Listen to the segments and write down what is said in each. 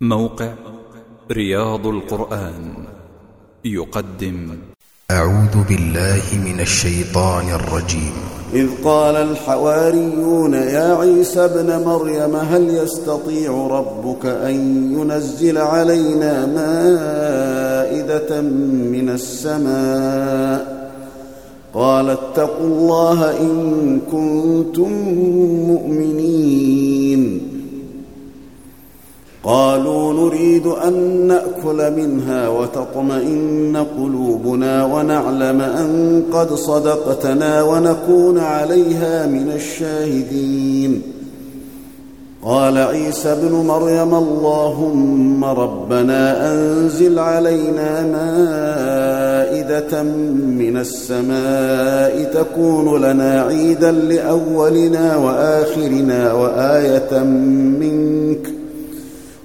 موقع رياض القرآن يقدم. أعوذ بالله من الشيطان الرجيم. إذ قال الحواريون يا عيسى ابن مريم هل يستطيع ربك أن ينزل علينا مائدة من السماء؟ قال اتقوا الله إن كنتم مؤمنين. قالوا نريد أن نأكل منها وتطمئن قلوبنا ونعلم أن قد صدقتنا ونكون عليها من الشاهدين. قال عيسى ابن مريم اللهم ربنا أنزل علينا مائدة من السماء تكون لنا عيدا لأولنا وآخرنا وآية منك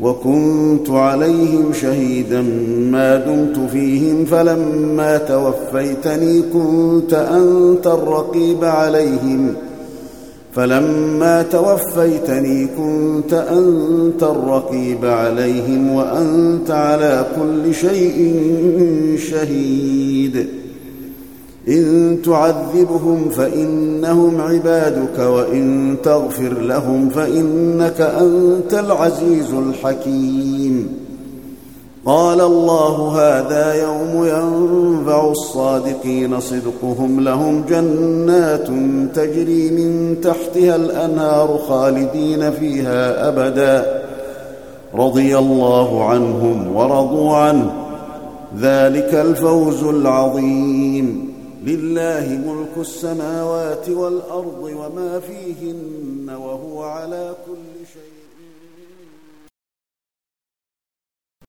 وكنت عليهم شهيدا ما دمت فيهم فلما توفيتني كنت أنت الرقيب عليهم. فلما توفيتني كنت أنت الرقيب عليهم وأنت على كل شيء شهيد. إن تعذبهم فإنهم عبادك وإن تغفر لهم فإنك أنت العزيز الحكيم. قال الله هذا يوم ينفع الصادقين صدقهم لهم جنات تجري من تحتها الأنهار خالدين فيها أبدا. رضي الله عنهم ورضوا عنه. ذلك الفوز العظيم. لله ملك السماوات والأرض وما فيهن وهو على كل شيء